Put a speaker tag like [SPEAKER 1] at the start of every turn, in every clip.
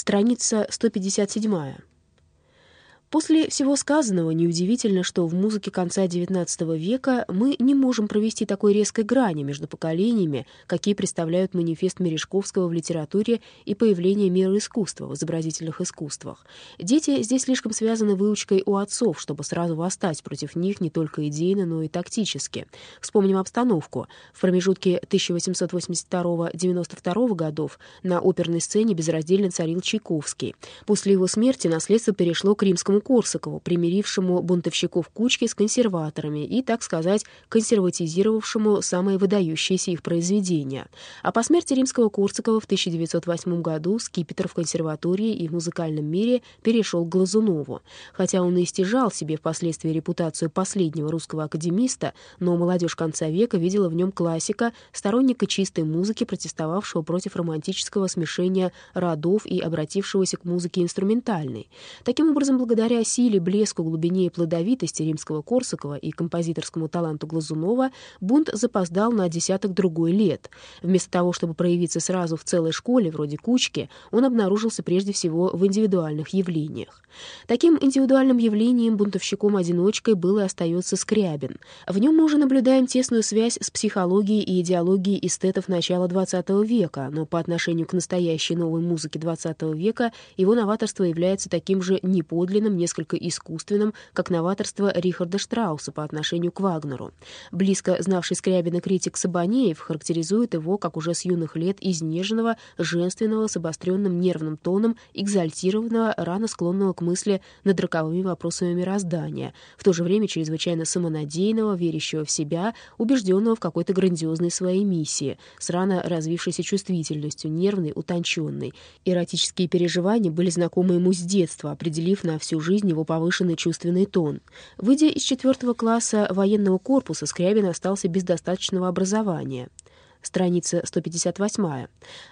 [SPEAKER 1] Страница 157. После всего сказанного неудивительно, что в музыке конца XIX века мы не можем провести такой резкой грани между поколениями, какие представляют манифест Мережковского в литературе и появление мира искусства в изобразительных искусствах. Дети здесь слишком связаны выучкой у отцов, чтобы сразу восстать против них не только идейно, но и тактически. Вспомним обстановку. В промежутке 1882-92 годов на оперной сцене безраздельно царил Чайковский. После его смерти наследство перешло к римскому Корсакову, примирившему бунтовщиков кучки с консерваторами и, так сказать, консерватизировавшему самые выдающиеся их произведения. А по смерти римского Корсакова в 1908 году скипетр в консерватории и в музыкальном мире перешел к Глазунову. Хотя он и стяжал себе впоследствии репутацию последнего русского академиста, но молодежь конца века видела в нем классика, сторонника чистой музыки, протестовавшего против романтического смешения родов и обратившегося к музыке инструментальной. Таким образом, благодаря Благодаря силе, блеску, глубине и плодовитости римского Корсакова и композиторскому таланту Глазунова бунт запоздал на десяток другой лет. Вместо того, чтобы проявиться сразу в целой школе, вроде Кучки, он обнаружился прежде всего в индивидуальных явлениях. Таким индивидуальным явлением, бунтовщиком-одиночкой, был и остается Скрябин. В нем мы уже наблюдаем тесную связь с психологией и идеологией эстетов начала XX века, но по отношению к настоящей новой музыке XX века его новаторство является таким же неподлинным, несколько искусственным, как новаторство Рихарда Штрауса по отношению к Вагнеру. Близко знавший Скрябина критик Сабанеев характеризует его как уже с юных лет изнеженного, женственного, с обостренным нервным тоном, экзальтированного, рано склонного к мысли над роковыми вопросами мироздания, в то же время чрезвычайно самонадеянного, верящего в себя, убежденного в какой-то грандиозной своей миссии, с рано развившейся чувствительностью, нервной, утонченной. Эротические переживания были знакомы ему с детства, определив на всю жизнь жизнь его повышенный чувственный тон. Выйдя из четвертого класса военного корпуса, Скрябин остался без достаточного образования страница 158.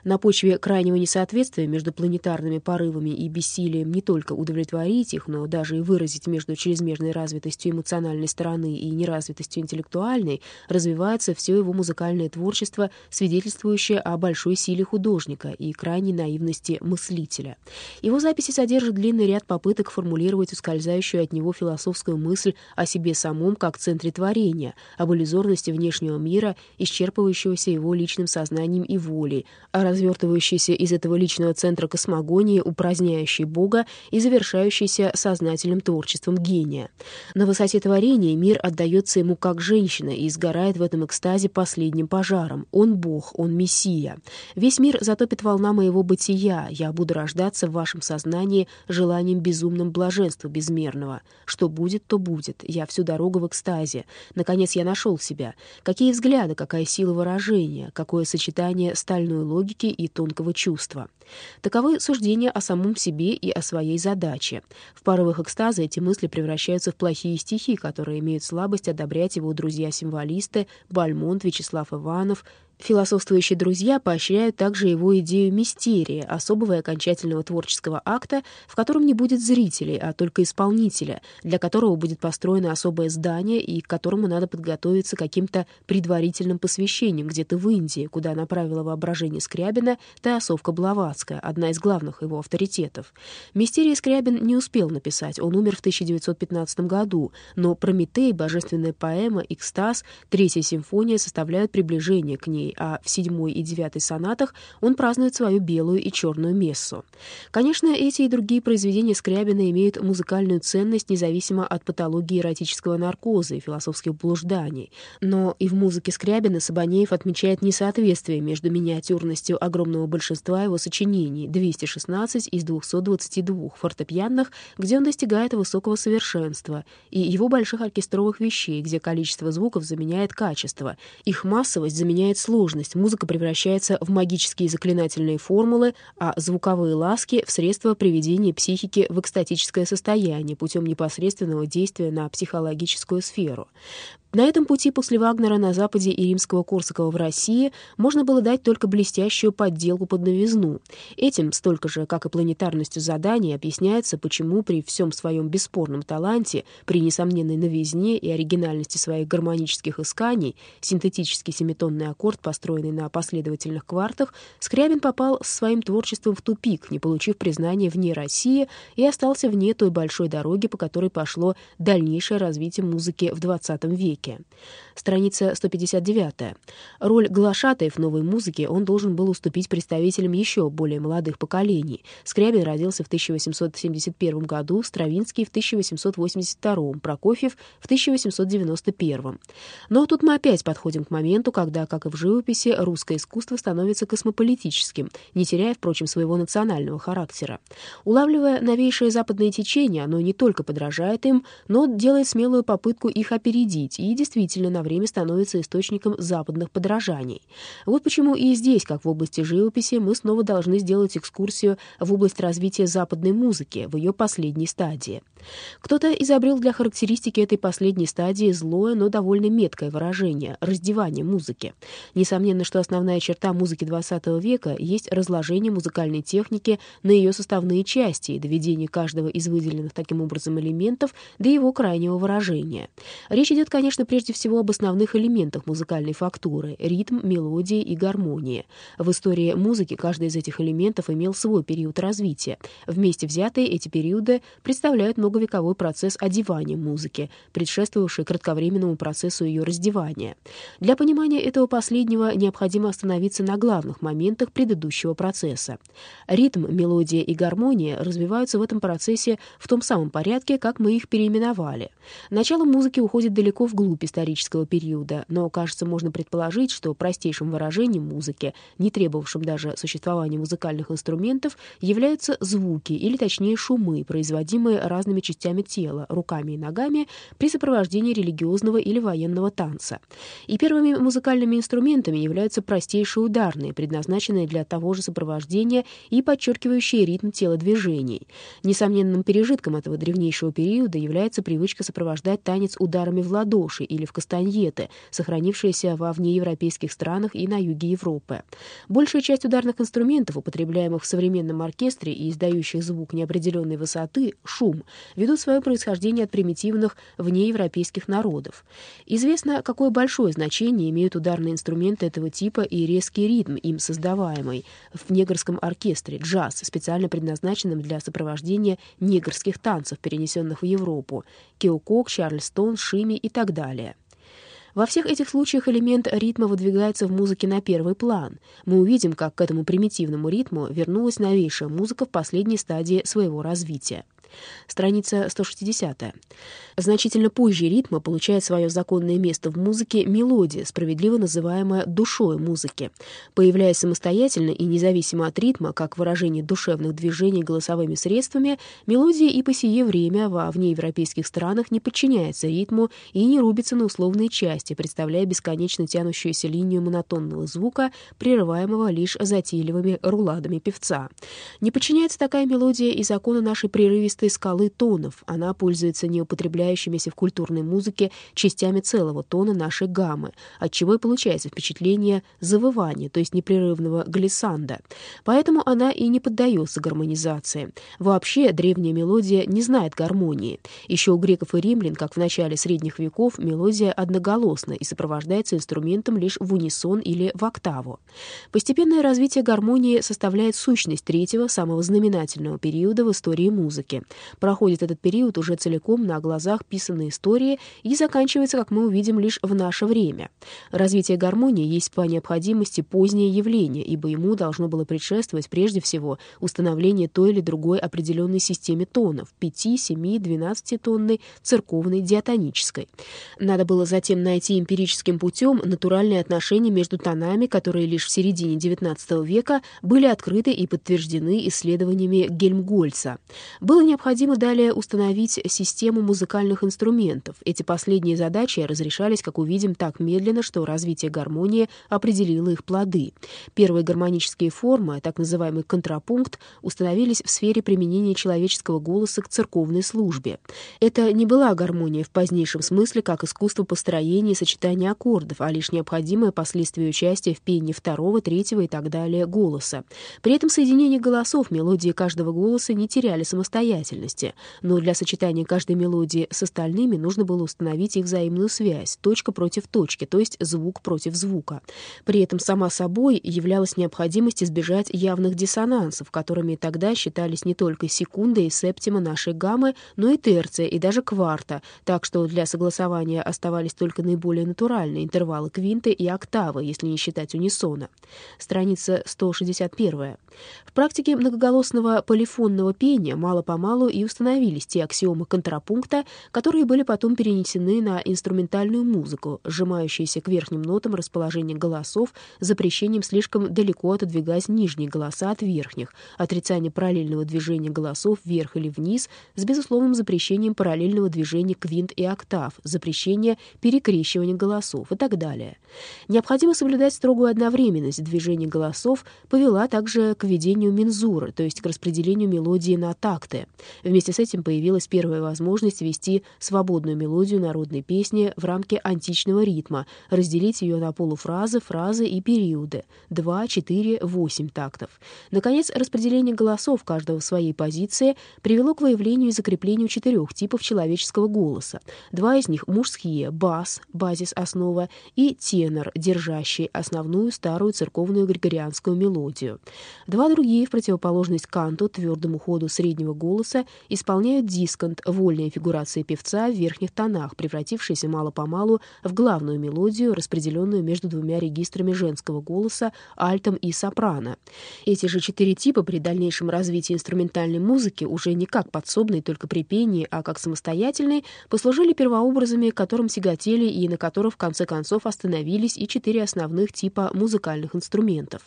[SPEAKER 1] На почве крайнего несоответствия между планетарными порывами и бессилием не только удовлетворить их, но даже и выразить между чрезмерной развитостью эмоциональной стороны и неразвитостью интеллектуальной, развивается все его музыкальное творчество, свидетельствующее о большой силе художника и крайней наивности мыслителя. Его записи содержат длинный ряд попыток формулировать ускользающую от него философскую мысль о себе самом как центре творения, об иллюзорности внешнего мира, исчерпывающегося его личным сознанием и волей, а развертывающейся из этого личного центра космогонии, упраздняющей Бога и завершающейся сознательным творчеством гения. На высоте творения мир отдается ему как женщина и сгорает в этом экстазе последним пожаром. Он Бог, он Мессия. Весь мир затопит волна моего бытия, я буду рождаться в вашем сознании желанием безумным блаженства безмерного. Что будет, то будет. Я всю дорогу в экстазе. Наконец я нашел себя. Какие взгляды, какая сила выражения мышления, какое сочетание стальной логики и тонкого чувства. Таковы суждения о самом себе и о своей задаче. В паровых экстазах эти мысли превращаются в плохие стихи, которые имеют слабость одобрять его друзья-символисты Бальмонт, Вячеслав Иванов, Философствующие друзья поощряют также его идею мистерии, особого и окончательного творческого акта, в котором не будет зрителей, а только исполнителя, для которого будет построено особое здание и к которому надо подготовиться каким-то предварительным посвящением где-то в Индии, куда направила воображение Скрябина Теосовка Блаватская, одна из главных его авторитетов. Мистерии Скрябин не успел написать, он умер в 1915 году, но «Прометей», божественная поэма, «Экстаз», «Третья симфония» составляют приближение к ней, а в седьмой и девятой сонатах он празднует свою белую и черную мессу. Конечно, эти и другие произведения Скрябина имеют музыкальную ценность независимо от патологии эротического наркоза и философских блужданий. Но и в музыке Скрябина Сабанеев отмечает несоответствие между миниатюрностью огромного большинства его сочинений, 216 из 222 фортепианных, где он достигает высокого совершенства, и его больших оркестровых вещей, где количество звуков заменяет качество, их массовость заменяет сложность, сложность. Музыка превращается в магические заклинательные формулы, а звуковые ласки — в средства приведения психики в экстатическое состояние путем непосредственного действия на психологическую сферу. На этом пути после Вагнера на Западе и римского Корсакова в России можно было дать только блестящую подделку под новизну. Этим, столько же, как и планетарностью заданий, объясняется, почему при всем своем бесспорном таланте, при несомненной новизне и оригинальности своих гармонических исканий, синтетический семитонный аккорд, построенный на последовательных квартах, Скрябин попал с своим творчеством в тупик, не получив признания вне России и остался вне той большой дороги, по которой пошло дальнейшее развитие музыки в XX веке веке. Страница 159. Роль глашатаев новой музыки он должен был уступить представителям еще более молодых поколений. Скрябин родился в 1871 году, Стравинский в 1882, Прокофьев в 1891. Но тут мы опять подходим к моменту, когда, как и в живописи, русское искусство становится космополитическим, не теряя, впрочем, своего национального характера. Улавливая новейшие западные течения, оно не только подражает им, но делает смелую попытку их опередить и действительно на время становится источником западных подражаний. Вот почему и здесь, как в области живописи, мы снова должны сделать экскурсию в область развития западной музыки в ее последней стадии. Кто-то изобрел для характеристики этой последней стадии злое, но довольно меткое выражение — раздевание музыки. Несомненно, что основная черта музыки XX века есть разложение музыкальной техники на ее составные части и доведение каждого из выделенных таким образом элементов до его крайнего выражения. Речь идет, конечно, прежде всего об основных элементах музыкальной фактуры — ритм, мелодия и гармония. В истории музыки каждый из этих элементов имел свой период развития. Вместе взятые эти периоды представляют многовековой процесс одевания музыки, предшествовавший кратковременному процессу ее раздевания. Для понимания этого последнего необходимо остановиться на главных моментах предыдущего процесса. Ритм, мелодия и гармония развиваются в этом процессе в том самом порядке, как мы их переименовали. Начало музыки уходит далеко вглубь исторического периода, но, кажется, можно предположить, что простейшим выражением музыки, не требовавшим даже существования музыкальных инструментов, являются звуки, или точнее шумы, производимые разными разными частями тела, руками и ногами при сопровождении религиозного или военного танца. И первыми музыкальными инструментами являются простейшие ударные, предназначенные для того же сопровождения и подчеркивающие ритм телодвижений. Несомненным пережитком этого древнейшего периода является привычка сопровождать танец ударами в ладоши или в кастаньеты, сохранившаяся во внеевропейских странах и на юге Европы. Большая часть ударных инструментов, употребляемых в современном оркестре и издающих звук неопределенной высоты, шум, ведут свое происхождение от примитивных внеевропейских народов. Известно, какое большое значение имеют ударные инструменты этого типа и резкий ритм, им создаваемый в негрском оркестре, джаз, специально предназначенном для сопровождения негрских танцев, перенесенных в Европу, кеокок, чарльстон, шими и так далее. Во всех этих случаях элемент ритма выдвигается в музыке на первый план. Мы увидим, как к этому примитивному ритму вернулась новейшая музыка в последней стадии своего развития. Страница 160. Значительно позже ритма получает свое законное место в музыке мелодия, справедливо называемая душой музыки. Появляясь самостоятельно и независимо от ритма, как выражение душевных движений голосовыми средствами, мелодия и по сие время во внеевропейских странах не подчиняется ритму и не рубится на условные части, представляя бесконечно тянущуюся линию монотонного звука, прерываемого лишь затейливыми руладами певца. Не подчиняется такая мелодия и закону нашей прерывистой чистой скалы тонов. Она пользуется неупотребляющимися в культурной музыке частями целого тона нашей гаммы, отчего и получается впечатление завывания, то есть непрерывного глиссанда. Поэтому она и не поддается гармонизации. Вообще древняя мелодия не знает гармонии. Еще у греков и римлян, как в начале средних веков, мелодия одноголосна и сопровождается инструментом лишь в унисон или в октаву. Постепенное развитие гармонии составляет сущность третьего, самого знаменательного периода в истории музыки. Проходит этот период уже целиком на глазах писанной истории и заканчивается, как мы увидим, лишь в наше время. Развитие гармонии есть по необходимости позднее явление, ибо ему должно было предшествовать прежде всего установление той или другой определенной системе тонов — 5, 7, 12 тонной, церковной, диатонической. Надо было затем найти эмпирическим путем натуральные отношения между тонами, которые лишь в середине XIX века были открыты и подтверждены исследованиями Гельмгольца. Было необходимо необходимо далее установить систему музыкальных инструментов. Эти последние задачи разрешались, как увидим, так медленно, что развитие гармонии определило их плоды. Первые гармонические формы, так называемый контрапункт, установились в сфере применения человеческого голоса к церковной службе. Это не была гармония в позднейшем смысле, как искусство построения и сочетания аккордов, а лишь необходимое последствие участия в пении второго, третьего и так далее голоса. При этом соединение голосов, мелодии каждого голоса не теряли самостоятельности, но для сочетания каждой мелодии с остальными нужно было установить их взаимную связь, точка против точки, то есть звук против звука. При этом сама собой являлась необходимость избежать явных диссонансов, которыми тогда считались не только секунда и септима нашей гаммы, но и терция, и даже кварта, так что для согласования оставались только наиболее натуральные интервалы квинты и октавы, если не считать унисона. Страница 161. В практике многоголосного полифонного пения мало-помалу и установились те аксиомы контрапункта, которые были потом перенесены на инструментальную музыку, сжимающиеся к верхним нотам расположение голосов, запрещением слишком далеко отодвигать нижние голоса от верхних, отрицание параллельного движения голосов вверх или вниз с безусловным запрещением параллельного движения квинт и октав, запрещение перекрещивания голосов и так далее. Необходимо соблюдать строгую одновременность движения голосов, повела также к введению мензуры, то есть к распределению мелодии на такты. Вместе с этим появилась первая возможность ввести свободную мелодию народной песни в рамки античного ритма, разделить ее на полуфразы, фразы и периоды — 2, 4, 8 тактов. Наконец, распределение голосов каждого в своей позиции привело к выявлению и закреплению четырех типов человеческого голоса. Два из них мужские — бас, базис основа, и тенор, держащий основную старую церковную григорианскую мелодию. Два другие, в противоположность канту, твердому ходу среднего голоса, исполняют дисконт, вольные фигурации певца в верхних тонах, превратившиеся мало-помалу в главную мелодию, распределенную между двумя регистрами женского голоса, альтом и сопрано. Эти же четыре типа при дальнейшем развитии инструментальной музыки, уже не как подсобные только при пении, а как самостоятельные, послужили первообразами, которым тяготели и на которых в конце концов остановились и четыре основных типа музыкальных инструментов.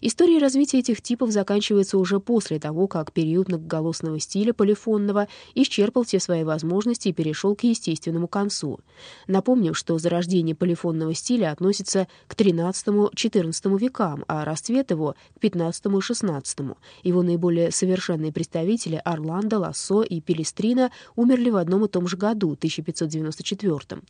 [SPEAKER 1] История развития этих типов заканчивается уже после того, как период многоголосного стиля полифонного исчерпал все свои возможности и перешел к естественному концу. Напомним, что зарождение полифонного стиля относится к XIII-XIV векам, а расцвет его — к XV и XVI. Его наиболее совершенные представители Орландо, Лассо и Пелестрина умерли в одном и том же году, 1594.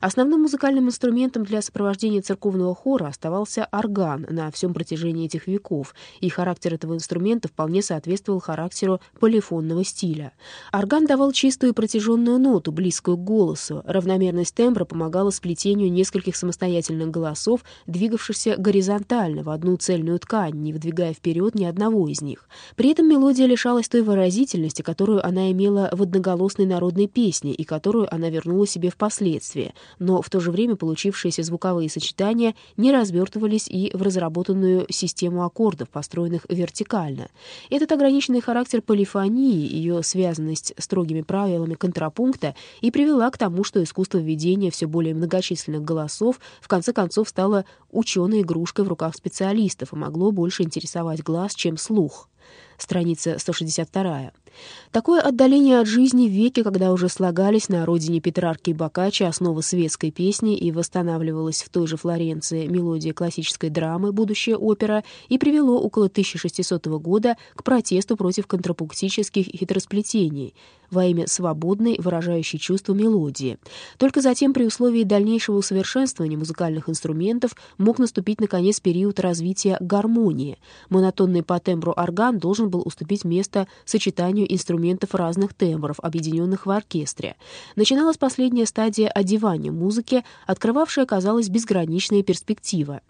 [SPEAKER 1] Основным музыкальным инструментом для сопровождения церковного хора оставался орган на всем протяжении этих веков, и характер этого инструмента вполне соответствовал характеру полифонного стиля. Орган давал чистую протяженную ноту, близкую к голосу. Равномерность тембра помогала сплетению нескольких самостоятельных голосов, двигавшихся горизонтально в одну цельную ткань, не выдвигая вперед ни одного из них. При этом мелодия лишалась той выразительности, которую она имела в одноголосной народной песне и которую она вернула себе впоследствии, но в то же время получившиеся звуковые сочетания не развертывались и в разработанную систему аккордов, построенных вертикально. Этот ограниченный характер полифонии, ее связанность строгими правилами контрапункта и привела к тому, что искусство введения все более многочисленных голосов в конце концов стало ученой игрушкой в руках специалистов и могло больше интересовать глаз, чем слух. Страница 162. Такое отдаление от жизни в веке, когда уже слагались на родине Петрарки и Боккаччо основы светской песни и восстанавливалась в той же Флоренции мелодия классической драмы «Будущая опера» и привело около 1600 года к протесту против контрапунктических хитросплетений во имя свободной, выражающей чувство мелодии. Только затем, при условии дальнейшего усовершенствования музыкальных инструментов, мог наступить, наконец, период развития гармонии. Монотонный по тембру орган должен был уступить место сочетанию инструментов разных тембров, объединенных в оркестре. Начиналась последняя стадия одевания музыки, открывавшая, казалось, безграничные перспективы.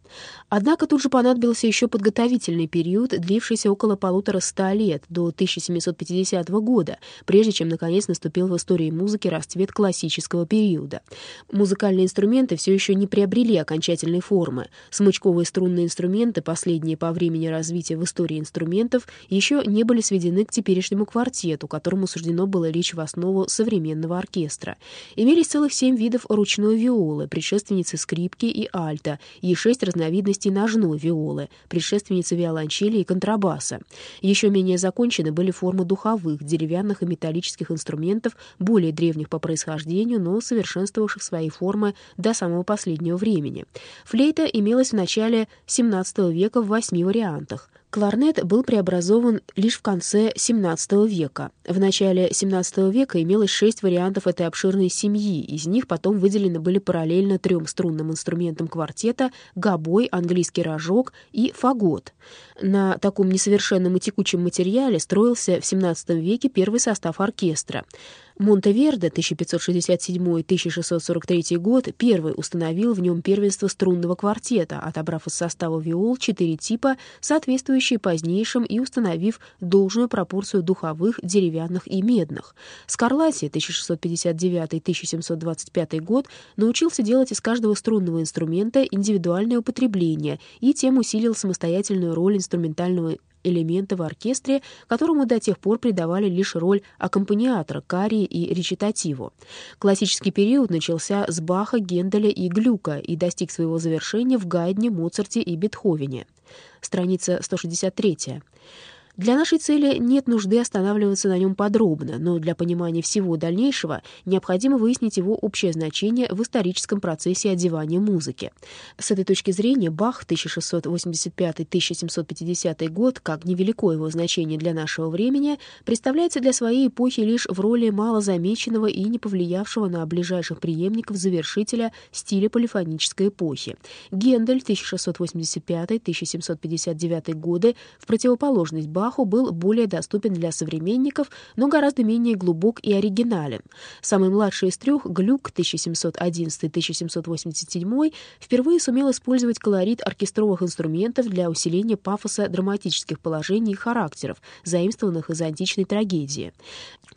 [SPEAKER 1] Однако тут же понадобился еще подготовительный период, длившийся около полутора ста лет, до 1750 года, прежде чем чем, наконец, наступил в истории музыки расцвет классического периода. Музыкальные инструменты все еще не приобрели окончательной формы. Смычковые струнные инструменты, последние по времени развития в истории инструментов, еще не были сведены к теперешнему квартету, которому суждено было лечь в основу современного оркестра. Имелись целых семь видов ручной виолы, предшественницы скрипки и альта, и шесть разновидностей ножной виолы, предшественницы виолончели и контрабаса. Еще менее закончены были формы духовых, деревянных и металлических инструментов, более древних по происхождению, но совершенствовавших свои формы до самого последнего времени. Флейта имелась в начале XVII века в восьми вариантах. Кларнет был преобразован лишь в конце XVII века. В начале XVII века имелось шесть вариантов этой обширной семьи, из них потом выделены были параллельно трем струнным инструментам квартета гобой, английский рожок и фагот. На таком несовершенном и текучем материале строился в XVII веке первый состав оркестра. Монтеверде 1567-1643 год первый установил в нем первенство струнного квартета, отобрав из состава виол четыре типа, соответствующие позднейшим и установив должную пропорцию духовых, деревянных и медных. Скарлатти 1659-1725 год научился делать из каждого струнного инструмента индивидуальное употребление и тем усилил самостоятельную роль инструментального элемента в оркестре, которому до тех пор придавали лишь роль аккомпаниатора, карии и речитативу. Классический период начался с Баха, Генделя и Глюка и достиг своего завершения в Гайдне, Моцарте и Бетховене. Страница 163. Для нашей цели нет нужды останавливаться на нем подробно, но для понимания всего дальнейшего необходимо выяснить его общее значение в историческом процессе одевания музыки. С этой точки зрения Бах 1685-1750 год, как невелико его значение для нашего времени, представляется для своей эпохи лишь в роли малозамеченного и не повлиявшего на ближайших преемников завершителя стиля полифонической эпохи. Гендель 1685-1759 годы в противоположность Баху Баху был более доступен для современников, но гораздо менее глубок и оригинален. Самый младший из трех, Глюк 1711-1787, впервые сумел использовать колорит оркестровых инструментов для усиления пафоса драматических положений и характеров, заимствованных из античной трагедии.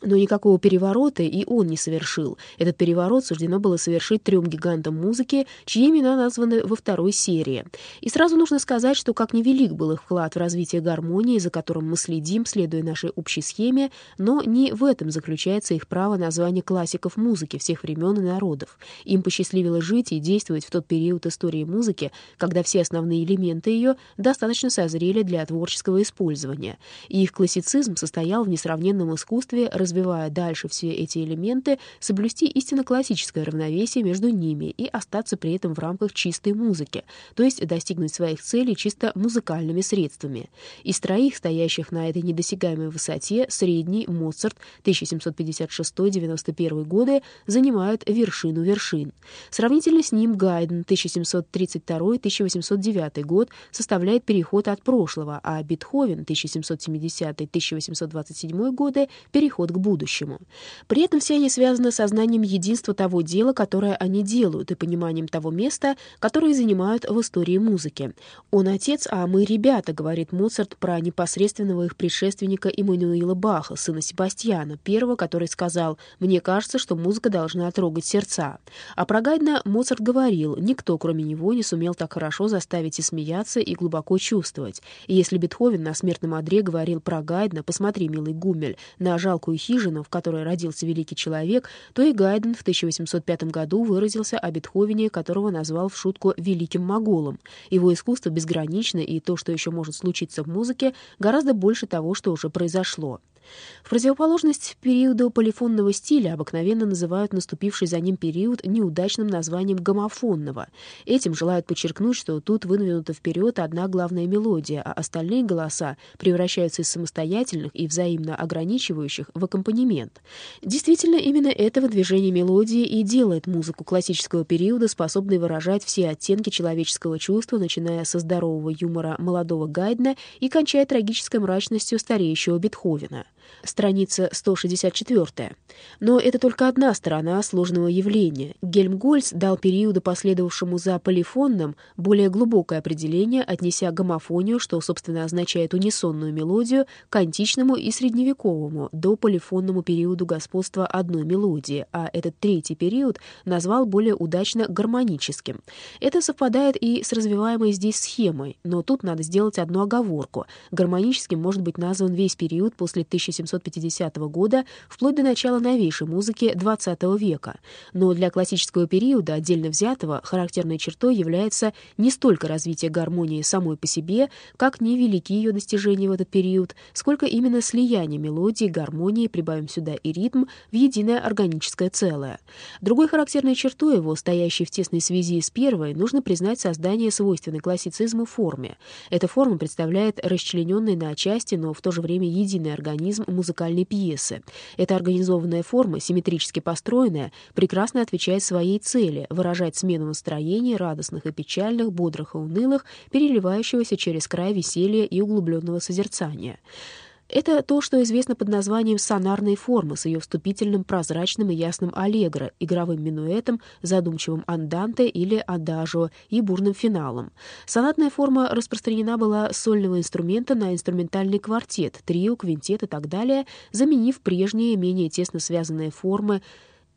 [SPEAKER 1] Но никакого переворота и он не совершил. Этот переворот суждено было совершить трем гигантам музыки, чьи имена названы во второй серии. И сразу нужно сказать, что как невелик был их вклад в развитие гармонии, за которым которым мы следим, следуя нашей общей схеме, но не в этом заключается их право на звание классиков музыки всех времен и народов. Им посчастливилось жить и действовать в тот период истории музыки, когда все основные элементы ее достаточно созрели для творческого использования. Их классицизм состоял в несравненном искусстве, развивая дальше все эти элементы, соблюсти истинно классическое равновесие между ними и остаться при этом в рамках чистой музыки, то есть достигнуть своих целей чисто музыкальными средствами. Из троих стоящих стоящих на этой недосягаемой высоте, средний Моцарт 1756-91 годы занимают вершину вершин. Сравнительно с ним Гайден 1732-1809 год составляет переход от прошлого, а Бетховен 1770-1827 годы — переход к будущему. При этом все они связаны сознанием единства того дела, которое они делают, и пониманием того места, которое занимают в истории музыки. «Он отец, а мы ребята», — говорит Моцарт про непосредственность единственного их предшественника Иммануила Баха, сына Себастьяна, первого, который сказал «Мне кажется, что музыка должна трогать сердца». А про Гайдна Моцарт говорил «Никто, кроме него, не сумел так хорошо заставить и смеяться, и глубоко чувствовать». И если Бетховен на смертном одре говорил про Гайдна «Посмотри, милый Гумель, на жалкую хижину, в которой родился великий человек», то и Гайден в 1805 году выразился о Бетховене, которого назвал в шутку «великим моголом». Его искусство безгранично, и то, что еще может случиться в музыке, гораздо гораздо больше того, что уже произошло. В противоположность периоду полифонного стиля обыкновенно называют наступивший за ним период неудачным названием гомофонного. Этим желают подчеркнуть, что тут выдвинута вперед одна главная мелодия, а остальные голоса превращаются из самостоятельных и взаимно ограничивающих в аккомпанемент. Действительно, именно это выдвижение мелодии и делает музыку классического периода способной выражать все оттенки человеческого чувства, начиная со здорового юмора молодого Гайдна и кончая трагической мрачностью стареющего Бетховена. Страница 164. Но это только одна сторона сложного явления. Гельмгольц дал периоду, последовавшему за полифонным, более глубокое определение, отнеся гомофонию, что, собственно, означает унисонную мелодию, к античному и средневековому, до полифонному периоду господства одной мелодии, а этот третий период назвал более удачно гармоническим. Это совпадает и с развиваемой здесь схемой, но тут надо сделать одну оговорку. Гармоническим может быть назван весь период после 1750 года, вплоть до начала новейшей музыки XX века. Но для классического периода, отдельно взятого, характерной чертой является не столько развитие гармонии самой по себе, как невелики ее достижения в этот период, сколько именно слияние мелодии, гармонии, прибавим сюда и ритм, в единое органическое целое. Другой характерной чертой его, стоящей в тесной связи с первой, нужно признать создание свойственной классицизму форме. Эта форма представляет расчлененный на части, но в то же время единый организм музыкальной пьесы. Эта организованная форма, симметрически построенная, прекрасно отвечает своей цели — выражать смену настроений, радостных и печальных, бодрых и унылых, переливающегося через край веселья и углубленного созерцания. Это то, что известно под названием сонарной формы с ее вступительным прозрачным и ясным аллегро, игровым минуэтом, задумчивым анданте или адажио и бурным финалом. Сонатная форма распространена была с сольного инструмента на инструментальный квартет, трио, квинтет и так далее, заменив прежние, менее тесно связанные формы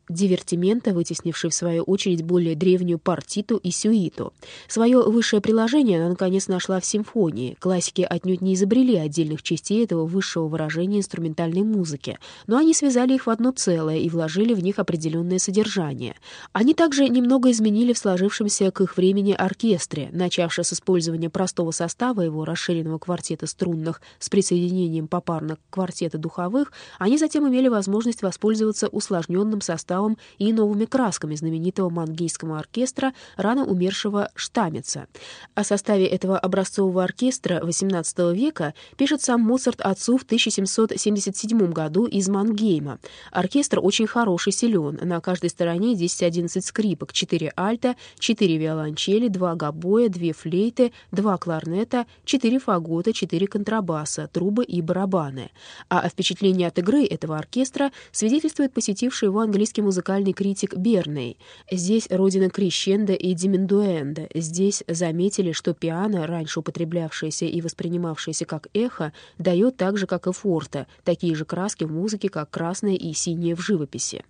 [SPEAKER 1] дивертимента, вытеснивший в свою очередь более древнюю партиту и сюиту. Свое высшее приложение она, наконец, нашла в симфонии. Классики отнюдь не изобрели отдельных частей этого высшего выражения инструментальной музыки, но они связали их в одно целое и вложили в них определенное содержание. Они также немного изменили в сложившемся к их времени оркестре, начавши с использования простого состава его расширенного квартета струнных с присоединением попарно квартета духовых, они затем имели возможность воспользоваться усложненным составом составом и новыми красками знаменитого мангейского оркестра, рано умершего Штамица. О составе этого образцового оркестра XVIII века пишет сам Моцарт отцу в 1777 году из Мангейма. Оркестр очень хороший, силен. На каждой стороне 10-11 скрипок, 4 альта, 4 виолончели, 2 гобоя, 2 флейты, 2 кларнета, 4 фагота, 4 контрабаса, трубы и барабаны. А о впечатлении от игры этого оркестра свидетельствует посетивший его английский музыкальный критик Берней. Здесь родина крещенда и диминдуэнда. Здесь заметили, что пиано, раньше употреблявшееся и воспринимавшееся как эхо, дает так же, как и форте, такие же краски в музыке, как красное и синее в живописи.